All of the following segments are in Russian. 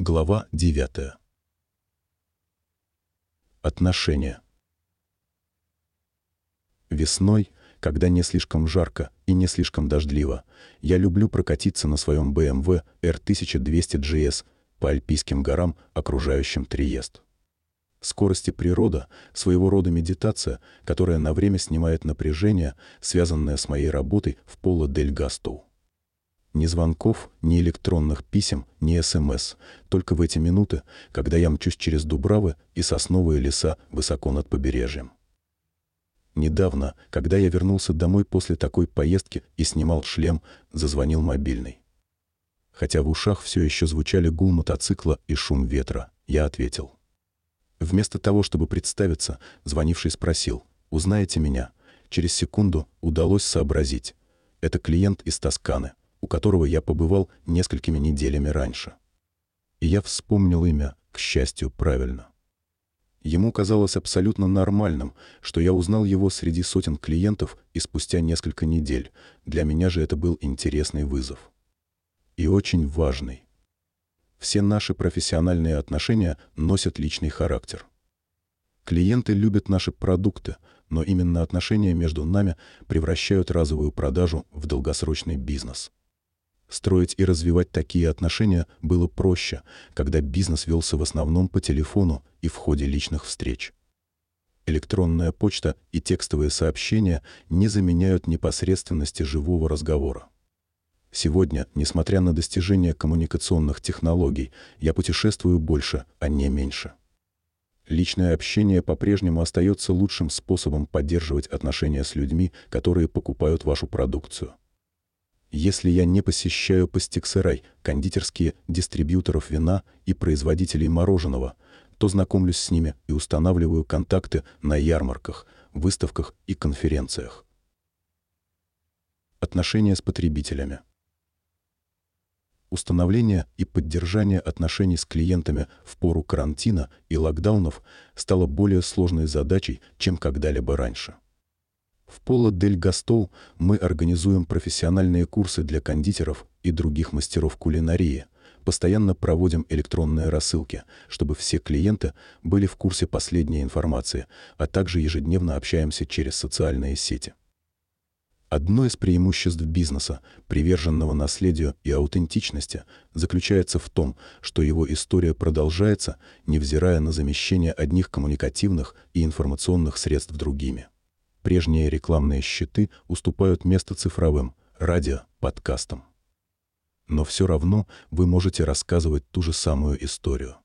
Глава 9. Отношения. Весной, когда не слишком жарко и не слишком дождливо, я люблю прокатиться на своем BMW R1200GS по Альпийским горам, окружающим Триест. Скорость и природа — своего рода медитация, которая на время снимает напряжение, связанное с моей работой в Поло дель Гастоу. Ни звонков, ни электронных писем, ни СМС. Только в эти минуты, когда я мчусь через Дубравы и сосновые леса высоко над побережьем. Недавно, когда я вернулся домой после такой поездки и снимал шлем, зазвонил мобильный. Хотя в ушах все еще звучали гул мотоцикла и шум ветра, я ответил. Вместо того, чтобы представиться, звонивший спросил «Узнаете меня?» Через секунду удалось сообразить. Это клиент из Тосканы у которого я побывал несколькими неделями раньше. И я вспомнил имя, к счастью, правильно. Ему казалось абсолютно нормальным, что я узнал его среди сотен клиентов и спустя несколько недель. Для меня же это был интересный вызов. И очень важный. Все наши профессиональные отношения носят личный характер. Клиенты любят наши продукты, но именно отношения между нами превращают разовую продажу в долгосрочный бизнес. Строить и развивать такие отношения было проще, когда бизнес велся в основном по телефону и в ходе личных встреч. Электронная почта и текстовые сообщения не заменяют непосредственности живого разговора. Сегодня, несмотря на достижения коммуникационных технологий, я путешествую больше, а не меньше. Личное общение по-прежнему остается лучшим способом поддерживать отношения с людьми, которые покупают вашу продукцию. Если я не посещаю пастиксерай, кондитерские, дистрибьюторов вина и производителей мороженого, то знакомлюсь с ними и устанавливаю контакты на ярмарках, выставках и конференциях. Отношения с потребителями. Установление и поддержание отношений с клиентами в пору карантина и локдаунов стало более сложной задачей, чем когда-либо раньше. В Поло дель Гастоу мы организуем профессиональные курсы для кондитеров и других мастеров кулинарии, постоянно проводим электронные рассылки, чтобы все клиенты были в курсе последней информации, а также ежедневно общаемся через социальные сети. Одно из преимуществ бизнеса, приверженного наследию и аутентичности, заключается в том, что его история продолжается, невзирая на замещение одних коммуникативных и информационных средств другими. Прежние рекламные щиты уступают место цифровым, радио, подкастам. Но все равно вы можете рассказывать ту же самую историю.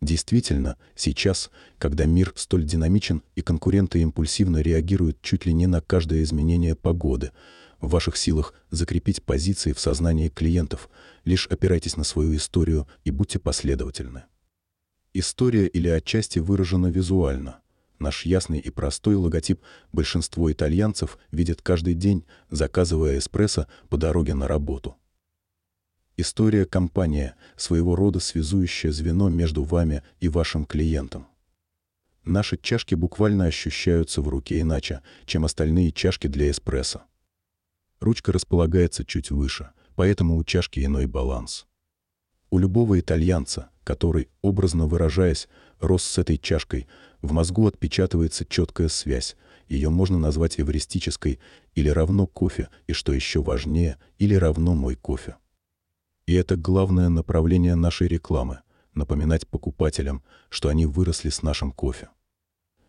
Действительно, сейчас, когда мир столь динамичен и конкуренты импульсивно реагируют чуть ли не на каждое изменение погоды, в ваших силах закрепить позиции в сознании клиентов, лишь опирайтесь на свою историю и будьте последовательны. История или отчасти выражена визуально – Наш ясный и простой логотип большинство итальянцев видят каждый день, заказывая эспрессо по дороге на работу. История компания – своего рода связующее звено между вами и вашим клиентом. Наши чашки буквально ощущаются в руке иначе, чем остальные чашки для эспрессо. Ручка располагается чуть выше, поэтому у чашки иной баланс. У любого итальянца, который, образно выражаясь, рос с этой чашкой, в мозгу отпечатывается четкая связь. Ее можно назвать эвристической или равно кофе, и что еще важнее, или равно мой кофе. И это главное направление нашей рекламы — напоминать покупателям, что они выросли с нашим кофе.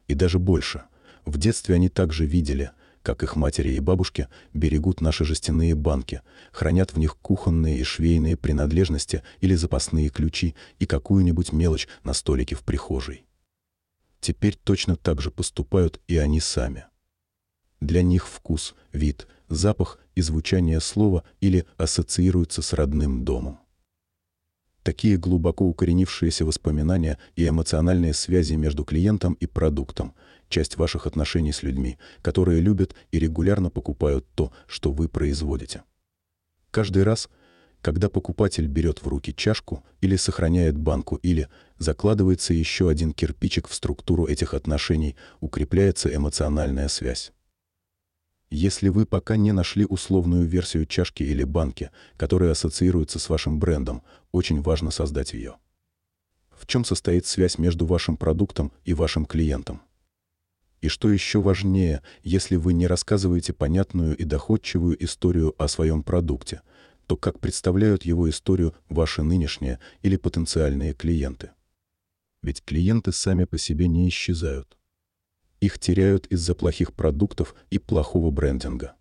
И даже больше. В детстве они также видели, как их матери и бабушки берегут наши жестяные банки, хранят в них кухонные и швейные принадлежности или запасные ключи и какую-нибудь мелочь на столике в прихожей. Теперь точно так же поступают и они сами. Для них вкус, вид, запах и звучание слова или ассоциируются с родным домом. Такие глубоко укоренившиеся воспоминания и эмоциональные связи между клиентом и продуктом – часть ваших отношений с людьми, которые любят и регулярно покупают то, что вы производите. Каждый раз, когда покупатель берет в руки чашку или сохраняет банку, или закладывается еще один кирпичик в структуру этих отношений, укрепляется эмоциональная связь. Если вы пока не нашли условную версию чашки или банки, которая ассоциируется с вашим брендом, очень важно создать ее. В чем состоит связь между вашим продуктом и вашим клиентом? И что еще важнее, если вы не рассказываете понятную и доходчивую историю о своем продукте, то как представляют его историю ваши нынешние или потенциальные клиенты? Ведь клиенты сами по себе не исчезают. Их теряют из-за плохих продуктов и плохого брендинга.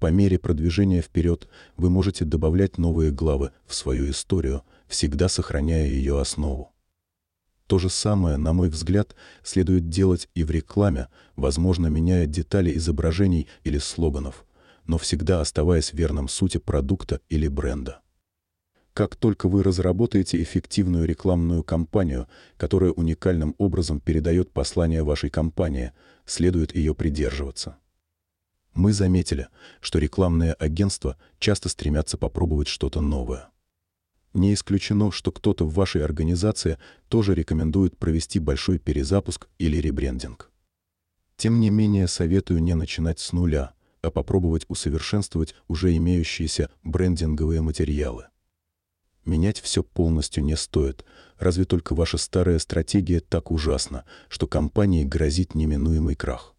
По мере продвижения вперед вы можете добавлять новые главы в свою историю, всегда сохраняя ее основу. То же самое, на мой взгляд, следует делать и в рекламе, возможно, меняя детали изображений или слоганов, но всегда оставаясь верным сути продукта или бренда. Как только вы разработаете эффективную рекламную кампанию, которая уникальным образом передает послание вашей компании, следует ее придерживаться. Мы заметили, что рекламные агентства часто стремятся попробовать что-то новое. Не исключено, что кто-то в вашей организации тоже рекомендует провести большой перезапуск или ребрендинг. Тем не менее, советую не начинать с нуля, а попробовать усовершенствовать уже имеющиеся брендинговые материалы. Менять все полностью не стоит, разве только ваша старая стратегия так ужасна, что компании грозит неминуемый крах.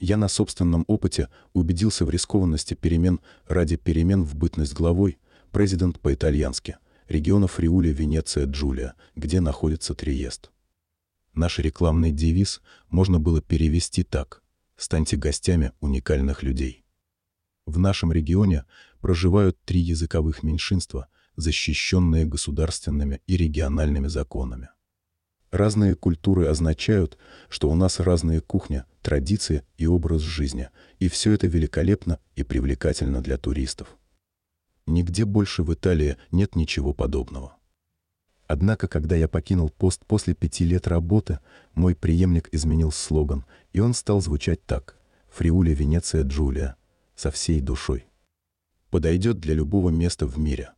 Я на собственном опыте убедился в рискованности перемен ради перемен в бытность главой, президент по-итальянски, региона Фриули, Венеция, Джулия, где находится Триест. Наш рекламный девиз можно было перевести так «Станьте гостями уникальных людей». В нашем регионе проживают три языковых меньшинства – защищенные государственными и региональными законами. Разные культуры означают, что у нас разные кухня, традиции и образ жизни, и все это великолепно и привлекательно для туристов. Нигде больше в Италии нет ничего подобного. Однако, когда я покинул пост после пяти лет работы, мой преемник изменил слоган, и он стал звучать так «Фриуля Венеция Джулия» со всей душой. Подойдет для любого места в мире.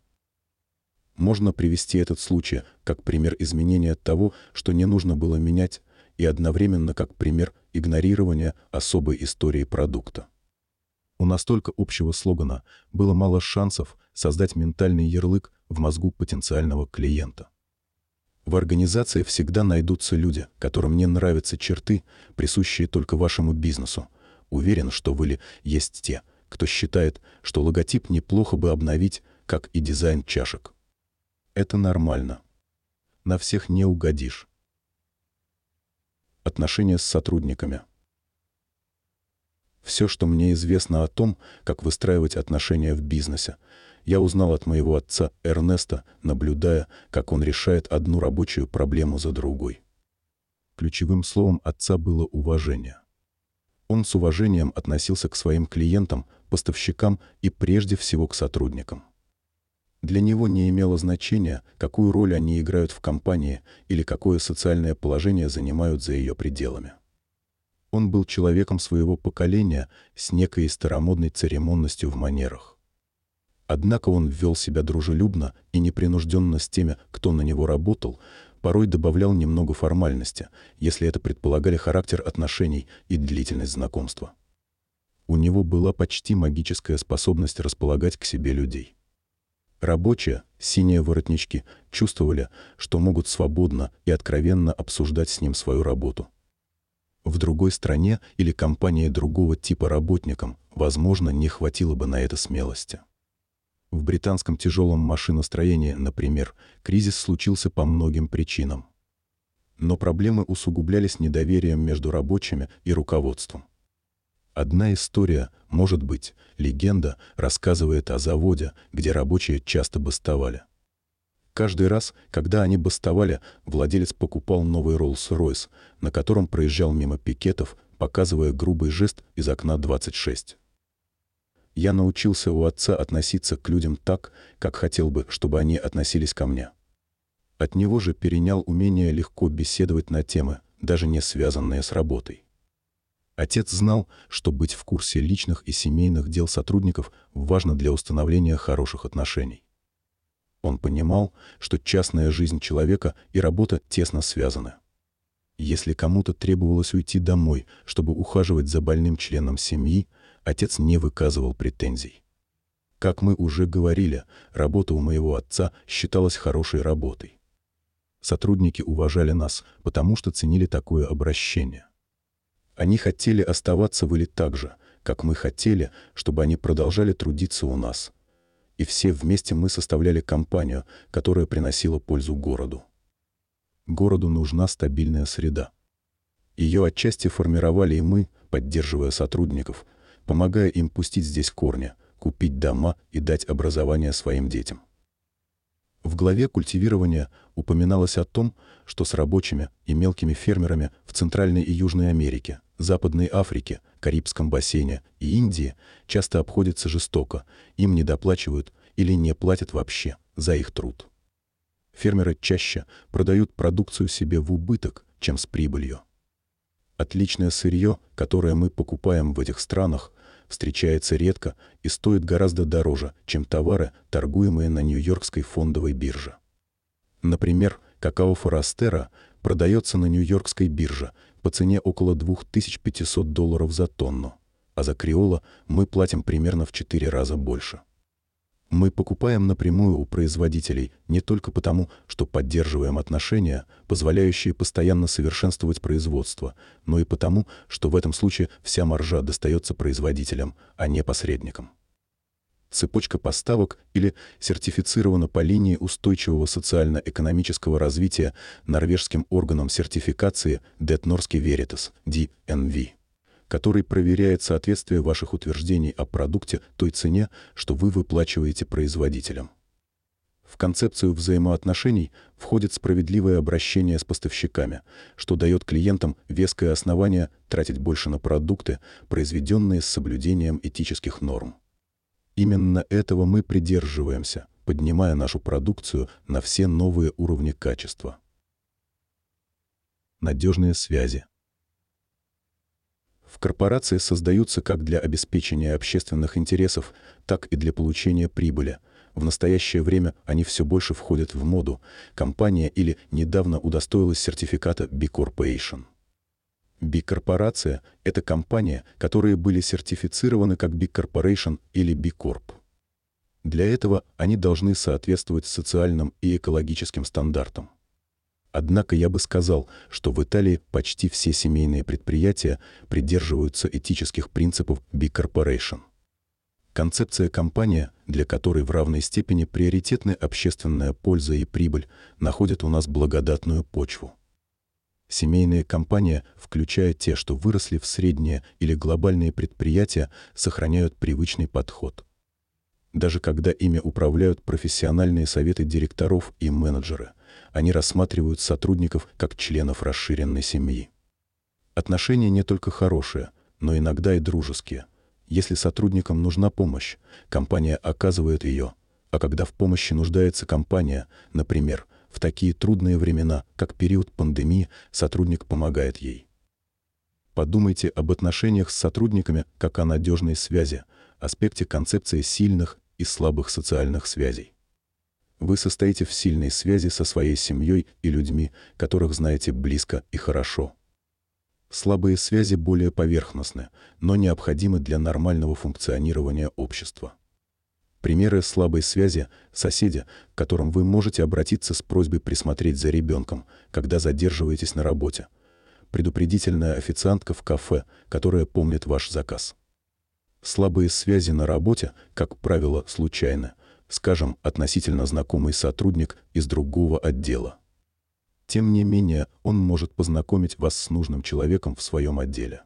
Можно привести этот случай как пример изменения того, что не нужно было менять, и одновременно как пример игнорирования особой истории продукта. У настолько общего слогана было мало шансов создать ментальный ярлык в мозгу потенциального клиента. В организации всегда найдутся люди, которым не нравятся черты, присущие только вашему бизнесу. Уверен, что вы ли есть те, кто считает, что логотип неплохо бы обновить, как и дизайн чашек. Это нормально. На всех не угодишь. Отношения с сотрудниками. Все, что мне известно о том, как выстраивать отношения в бизнесе, я узнал от моего отца Эрнеста, наблюдая, как он решает одну рабочую проблему за другой. Ключевым словом отца было уважение. Он с уважением относился к своим клиентам, поставщикам и прежде всего к сотрудникам. Для него не имело значения, какую роль они играют в компании или какое социальное положение занимают за ее пределами. Он был человеком своего поколения с некой старомодной церемонностью в манерах. Однако он вел себя дружелюбно и непринужденно с теми, кто на него работал, порой добавлял немного формальности, если это предполагали характер отношений и длительность знакомства. У него была почти магическая способность располагать к себе людей. Рабочие, синие воротнички, чувствовали, что могут свободно и откровенно обсуждать с ним свою работу. В другой стране или компании другого типа работникам, возможно, не хватило бы на это смелости. В британском тяжелом машиностроении, например, кризис случился по многим причинам. Но проблемы усугублялись недоверием между рабочими и руководством. Одна история, может быть, легенда, рассказывает о заводе, где рабочие часто бастовали. Каждый раз, когда они бастовали, владелец покупал новый Rolls-Royce, на котором проезжал мимо пикетов, показывая грубый жест из окна 26. Я научился у отца относиться к людям так, как хотел бы, чтобы они относились ко мне. От него же перенял умение легко беседовать на темы, даже не связанные с работой. Отец знал, что быть в курсе личных и семейных дел сотрудников важно для установления хороших отношений. Он понимал, что частная жизнь человека и работа тесно связаны. Если кому-то требовалось уйти домой, чтобы ухаживать за больным членом семьи, отец не выказывал претензий. Как мы уже говорили, работа у моего отца считалась хорошей работой. Сотрудники уважали нас, потому что ценили такое обращение. Они хотели оставаться в Иле так же, как мы хотели, чтобы они продолжали трудиться у нас. И все вместе мы составляли компанию, которая приносила пользу городу. Городу нужна стабильная среда. Ее отчасти формировали и мы, поддерживая сотрудников, помогая им пустить здесь корни – купить дома и дать образование своим детям. В главе культивирования упоминалось о том, что с рабочими и мелкими фермерами в Центральной и Южной Америке, Западной Африке, Карибском бассейне и Индии часто обходится жестоко, им недоплачивают или не платят вообще за их труд. Фермеры чаще продают продукцию себе в убыток, чем с прибылью. Отличное сырье, которое мы покупаем в этих странах, встречается редко и стоит гораздо дороже, чем товары, торгуемые на Нью-Йоркской фондовой бирже. Например, какао Форастера продается на Нью-Йоркской бирже по цене около 2500 долларов за тонну, а за криола мы платим примерно в 4 раза больше. Мы покупаем напрямую у производителей не только потому, что поддерживаем отношения, позволяющие постоянно совершенствовать производство, но и потому, что в этом случае вся маржа достается производителям, а не посредникам. Цепочка поставок или сертифицирована по линии устойчивого социально-экономического развития норвежским органом сертификации Детнорский Veritas, DNV который проверяет соответствие ваших утверждений о продукте той цене, что вы выплачиваете производителям. В концепцию взаимоотношений входит справедливое обращение с поставщиками, что дает клиентам веское основание тратить больше на продукты, произведенные с соблюдением этических норм. Именно этого мы придерживаемся, поднимая нашу продукцию на все новые уровни качества. Надежные связи. В корпорации создаются как для обеспечения общественных интересов, так и для получения прибыли. В настоящее время они все больше входят в моду. Компания или недавно удостоилась сертификата B Corporation. B-корпорация – это компания, которые были сертифицированы как B Corporation или B Corp. Для этого они должны соответствовать социальным и экологическим стандартам. Однако я бы сказал, что в Италии почти все семейные предприятия придерживаются этических принципов B-Corporation. Концепция компания, для которой в равной степени приоритетны общественная польза и прибыль, находит у нас благодатную почву. Семейные компании, включая те, что выросли в средние или глобальные предприятия, сохраняют привычный подход. Даже когда ими управляют профессиональные советы директоров и менеджеры, они рассматривают сотрудников как членов расширенной семьи. Отношения не только хорошие, но иногда и дружеские. Если сотрудникам нужна помощь, компания оказывает ее, а когда в помощи нуждается компания, например, в такие трудные времена, как период пандемии, сотрудник помогает ей. Подумайте об отношениях с сотрудниками как о надежной связи, аспекте концепции сильных и слабых социальных связей. Вы состоите в сильной связи со своей семьей и людьми, которых знаете близко и хорошо. Слабые связи более поверхностны, но необходимы для нормального функционирования общества. Примеры слабой связи – соседи, к которым вы можете обратиться с просьбой присмотреть за ребенком, когда задерживаетесь на работе. Предупредительная официантка в кафе, которая помнит ваш заказ. Слабые связи на работе, как правило, случайны скажем, относительно знакомый сотрудник из другого отдела. Тем не менее, он может познакомить вас с нужным человеком в своем отделе.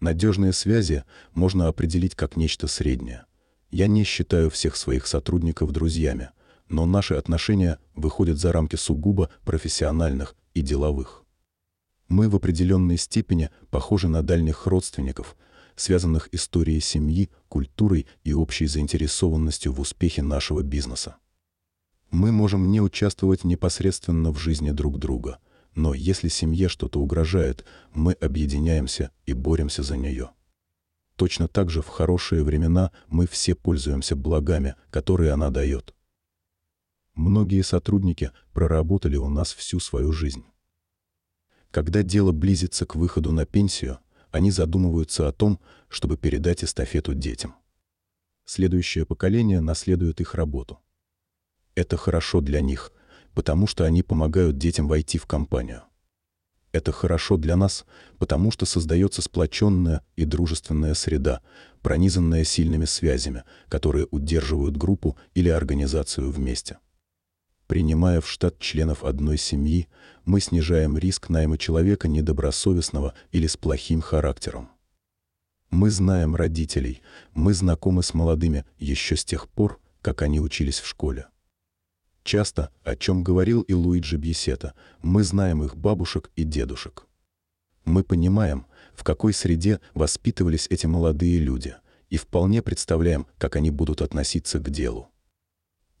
Надежные связи можно определить как нечто среднее. Я не считаю всех своих сотрудников друзьями, но наши отношения выходят за рамки сугубо профессиональных и деловых. Мы в определенной степени похожи на дальних родственников – связанных историей семьи, культурой и общей заинтересованностью в успехе нашего бизнеса. Мы можем не участвовать непосредственно в жизни друг друга, но если семье что-то угрожает, мы объединяемся и боремся за нее. Точно так же в хорошие времена мы все пользуемся благами, которые она дает. Многие сотрудники проработали у нас всю свою жизнь. Когда дело близится к выходу на пенсию, они задумываются о том, чтобы передать эстафету детям. Следующее поколение наследует их работу. Это хорошо для них, потому что они помогают детям войти в компанию. Это хорошо для нас, потому что создается сплоченная и дружественная среда, пронизанная сильными связями, которые удерживают группу или организацию вместе. Принимая в штат членов одной семьи, мы снижаем риск найма человека недобросовестного или с плохим характером. Мы знаем родителей, мы знакомы с молодыми еще с тех пор, как они учились в школе. Часто, о чем говорил и Луиджи Бьесета, мы знаем их бабушек и дедушек. Мы понимаем, в какой среде воспитывались эти молодые люди, и вполне представляем, как они будут относиться к делу.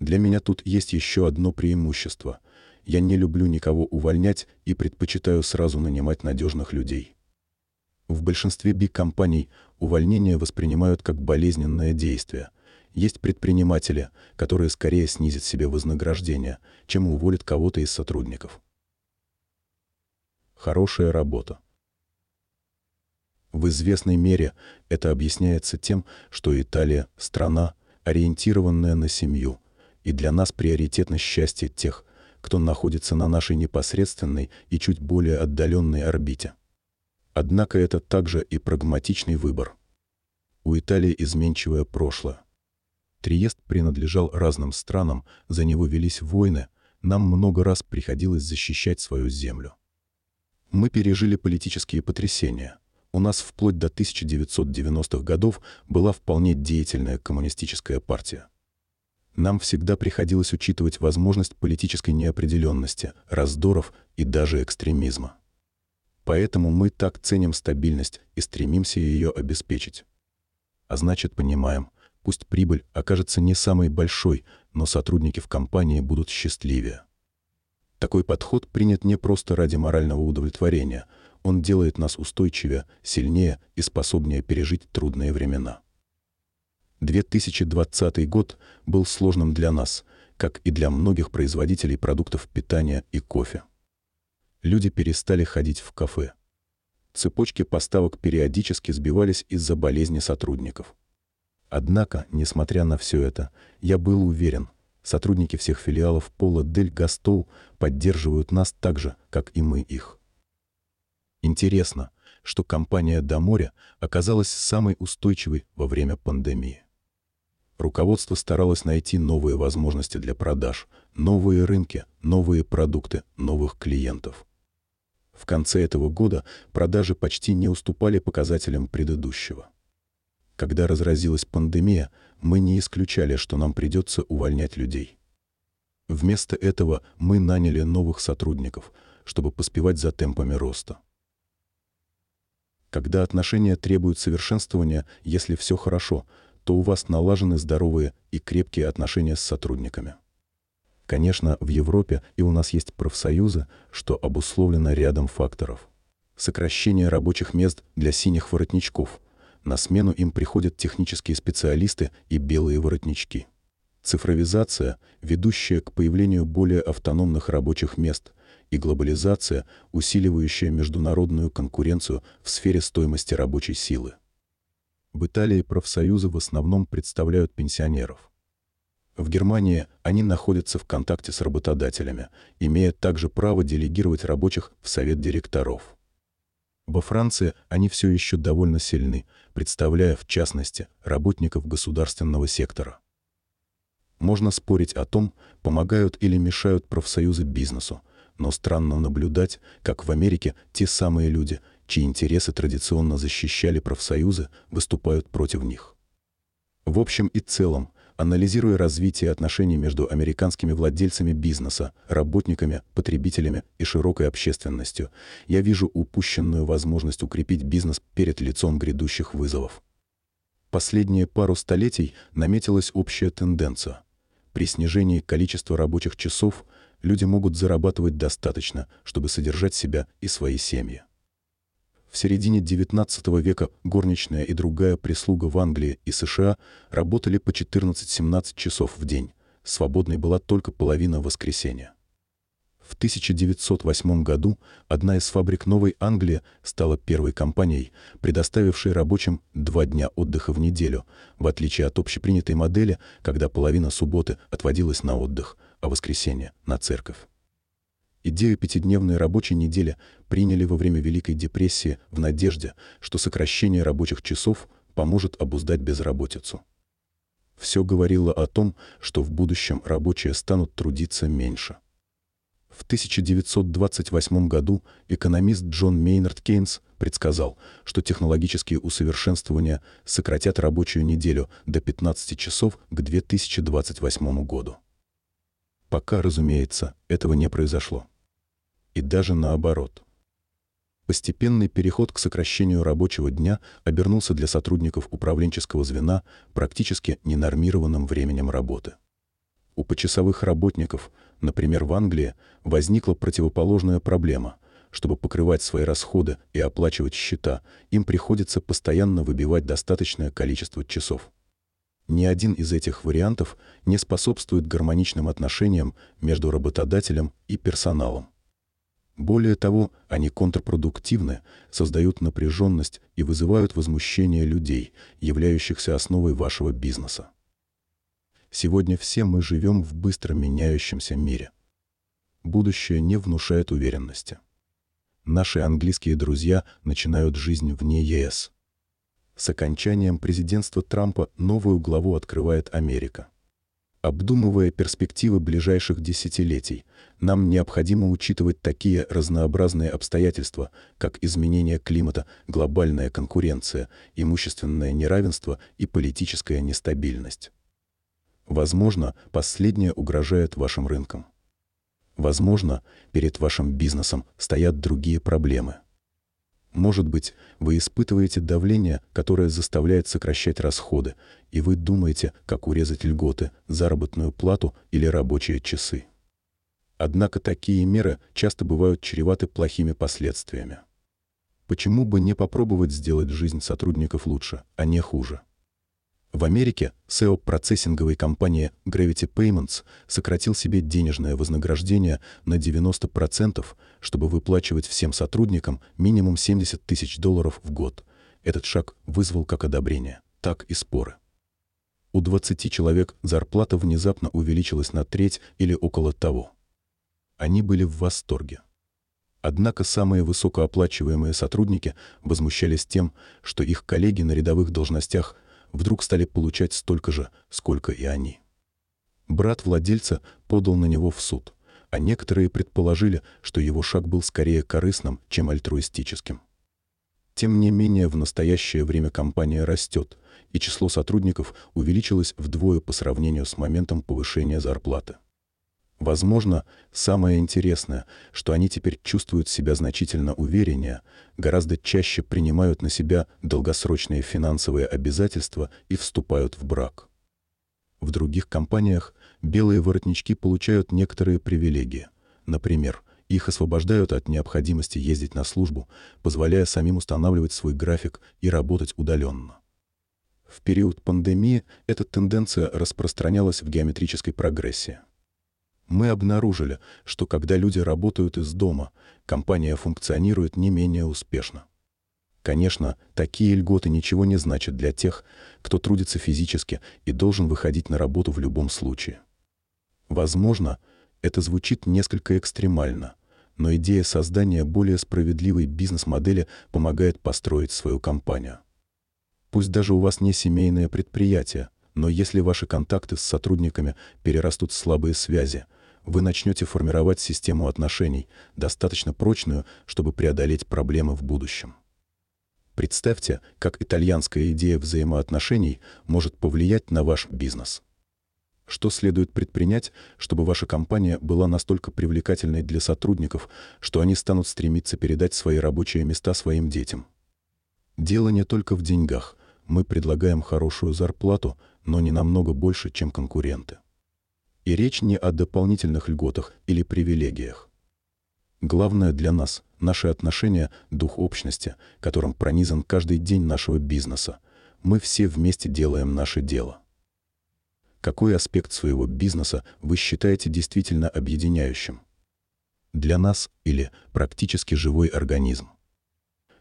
Для меня тут есть еще одно преимущество. Я не люблю никого увольнять и предпочитаю сразу нанимать надежных людей. В большинстве биг-компаний увольнение воспринимают как болезненное действие. Есть предприниматели, которые скорее снизят себе вознаграждение, чем уволят кого-то из сотрудников. Хорошая работа. В известной мере это объясняется тем, что Италия – страна, ориентированная на семью – и для нас приоритетно счастье тех, кто находится на нашей непосредственной и чуть более отдаленной орбите. Однако это также и прагматичный выбор. У Италии изменчивое прошлое. Триест принадлежал разным странам, за него велись войны, нам много раз приходилось защищать свою землю. Мы пережили политические потрясения. У нас вплоть до 1990-х годов была вполне деятельная коммунистическая партия нам всегда приходилось учитывать возможность политической неопределенности, раздоров и даже экстремизма. Поэтому мы так ценим стабильность и стремимся ее обеспечить. А значит, понимаем, пусть прибыль окажется не самой большой, но сотрудники в компании будут счастливее. Такой подход принят не просто ради морального удовлетворения, он делает нас устойчивее, сильнее и способнее пережить трудные времена. 2020 год был сложным для нас, как и для многих производителей продуктов питания и кофе. Люди перестали ходить в кафе. Цепочки поставок периодически сбивались из-за болезни сотрудников. Однако, несмотря на все это, я был уверен, сотрудники всех филиалов Пола Дель Гастоу поддерживают нас так же, как и мы их. Интересно, что компания «До моря» оказалась самой устойчивой во время пандемии. Руководство старалось найти новые возможности для продаж, новые рынки, новые продукты, новых клиентов. В конце этого года продажи почти не уступали показателям предыдущего. Когда разразилась пандемия, мы не исключали, что нам придется увольнять людей. Вместо этого мы наняли новых сотрудников, чтобы поспевать за темпами роста. Когда отношения требуют совершенствования, если все хорошо – то у вас налажены здоровые и крепкие отношения с сотрудниками. Конечно, в Европе и у нас есть профсоюзы, что обусловлено рядом факторов. Сокращение рабочих мест для синих воротничков. На смену им приходят технические специалисты и белые воротнички. Цифровизация, ведущая к появлению более автономных рабочих мест, и глобализация, усиливающая международную конкуренцию в сфере стоимости рабочей силы. В Италии профсоюзы в основном представляют пенсионеров. В Германии они находятся в контакте с работодателями, имея также право делегировать рабочих в совет директоров. Во Франции они все еще довольно сильны, представляя, в частности, работников государственного сектора. Можно спорить о том, помогают или мешают профсоюзы бизнесу, но странно наблюдать, как в Америке те самые люди, чьи интересы традиционно защищали профсоюзы, выступают против них. В общем и целом, анализируя развитие отношений между американскими владельцами бизнеса, работниками, потребителями и широкой общественностью, я вижу упущенную возможность укрепить бизнес перед лицом грядущих вызовов. Последние пару столетий наметилась общая тенденция. При снижении количества рабочих часов люди могут зарабатывать достаточно, чтобы содержать себя и свои семьи. В середине XIX века горничная и другая прислуга в Англии и США работали по 14-17 часов в день. Свободной была только половина воскресенья. В 1908 году одна из фабрик Новой Англии стала первой компанией, предоставившей рабочим два дня отдыха в неделю, в отличие от общепринятой модели, когда половина субботы отводилась на отдых, а воскресенье — на церковь. Идею пятидневной рабочей недели приняли во время Великой депрессии в надежде, что сокращение рабочих часов поможет обуздать безработицу. Все говорило о том, что в будущем рабочие станут трудиться меньше. В 1928 году экономист Джон Мейнард Кейнс предсказал, что технологические усовершенствования сократят рабочую неделю до 15 часов к 2028 году. Пока, разумеется, этого не произошло. И даже наоборот. Постепенный переход к сокращению рабочего дня обернулся для сотрудников управленческого звена практически ненормированным временем работы. У почасовых работников, например, в Англии, возникла противоположная проблема. Чтобы покрывать свои расходы и оплачивать счета, им приходится постоянно выбивать достаточное количество часов. Ни один из этих вариантов не способствует гармоничным отношениям между работодателем и персоналом. Более того, они контрпродуктивны, создают напряженность и вызывают возмущение людей, являющихся основой вашего бизнеса. Сегодня все мы живем в быстро меняющемся мире. Будущее не внушает уверенности. Наши английские друзья начинают жизнь вне ЕС. С окончанием президентства Трампа новую главу открывает Америка. Обдумывая перспективы ближайших десятилетий, нам необходимо учитывать такие разнообразные обстоятельства, как изменение климата, глобальная конкуренция, имущественное неравенство и политическая нестабильность. Возможно, последнее угрожает вашим рынкам. Возможно, перед вашим бизнесом стоят другие проблемы. Может быть, вы испытываете давление, которое заставляет сокращать расходы, и вы думаете, как урезать льготы, заработную плату или рабочие часы. Однако такие меры часто бывают чреваты плохими последствиями. Почему бы не попробовать сделать жизнь сотрудников лучше, а не хуже? В Америке SEO-процессинговой компании Gravity Payments сократил себе денежное вознаграждение на 90%, чтобы выплачивать всем сотрудникам минимум 70 тысяч долларов в год. Этот шаг вызвал как одобрение, так и споры. У 20 человек зарплата внезапно увеличилась на треть или около того. Они были в восторге. Однако самые высокооплачиваемые сотрудники возмущались тем, что их коллеги на рядовых должностях – вдруг стали получать столько же, сколько и они. Брат владельца подал на него в суд, а некоторые предположили, что его шаг был скорее корыстным, чем альтруистическим. Тем не менее, в настоящее время компания растет, и число сотрудников увеличилось вдвое по сравнению с моментом повышения зарплаты. Возможно, самое интересное, что они теперь чувствуют себя значительно увереннее, гораздо чаще принимают на себя долгосрочные финансовые обязательства и вступают в брак. В других компаниях белые воротнички получают некоторые привилегии. Например, их освобождают от необходимости ездить на службу, позволяя самим устанавливать свой график и работать удаленно. В период пандемии эта тенденция распространялась в геометрической прогрессии мы обнаружили, что когда люди работают из дома, компания функционирует не менее успешно. Конечно, такие льготы ничего не значат для тех, кто трудится физически и должен выходить на работу в любом случае. Возможно, это звучит несколько экстремально, но идея создания более справедливой бизнес-модели помогает построить свою компанию. Пусть даже у вас не семейное предприятие, но если ваши контакты с сотрудниками перерастут в слабые связи – вы начнете формировать систему отношений, достаточно прочную, чтобы преодолеть проблемы в будущем. Представьте, как итальянская идея взаимоотношений может повлиять на ваш бизнес. Что следует предпринять, чтобы ваша компания была настолько привлекательной для сотрудников, что они станут стремиться передать свои рабочие места своим детям? Дело не только в деньгах. Мы предлагаем хорошую зарплату, но не намного больше, чем конкуренты. И речь не о дополнительных льготах или привилегиях. Главное для нас — наши отношения, дух общности, которым пронизан каждый день нашего бизнеса. Мы все вместе делаем наше дело. Какой аспект своего бизнеса вы считаете действительно объединяющим? Для нас или практически живой организм.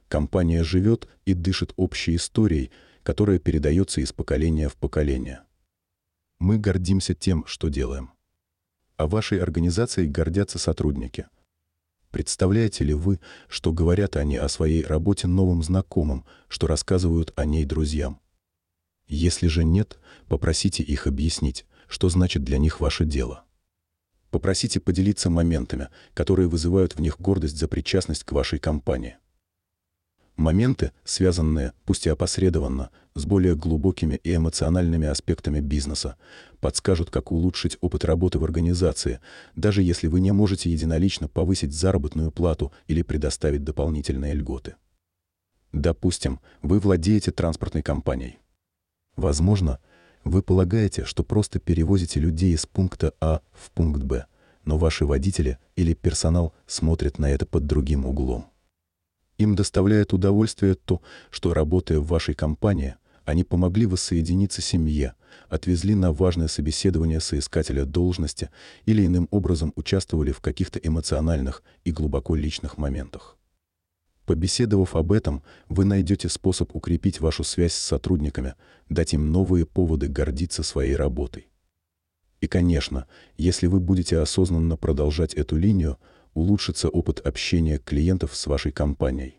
Компания живет и дышит общей историей, которая передается из поколения в поколение. Мы гордимся тем, что делаем. А вашей организацией гордятся сотрудники. Представляете ли вы, что говорят они о своей работе новым знакомым, что рассказывают о ней друзьям? Если же нет, попросите их объяснить, что значит для них ваше дело. Попросите поделиться моментами, которые вызывают в них гордость за причастность к вашей компании. Моменты, связанные, пусть и опосредованно, с более глубокими и эмоциональными аспектами бизнеса, подскажут, как улучшить опыт работы в организации, даже если вы не можете единолично повысить заработную плату или предоставить дополнительные льготы. Допустим, вы владеете транспортной компанией. Возможно, вы полагаете, что просто перевозите людей из пункта А в пункт Б, но ваши водители или персонал смотрят на это под другим углом. Им доставляет удовольствие то, что, работая в вашей компании, они помогли воссоединиться семье, отвезли на важное собеседование соискателя должности или иным образом участвовали в каких-то эмоциональных и глубоко личных моментах. Побеседовав об этом, вы найдете способ укрепить вашу связь с сотрудниками, дать им новые поводы гордиться своей работой. И, конечно, если вы будете осознанно продолжать эту линию, улучшится опыт общения клиентов с вашей компанией.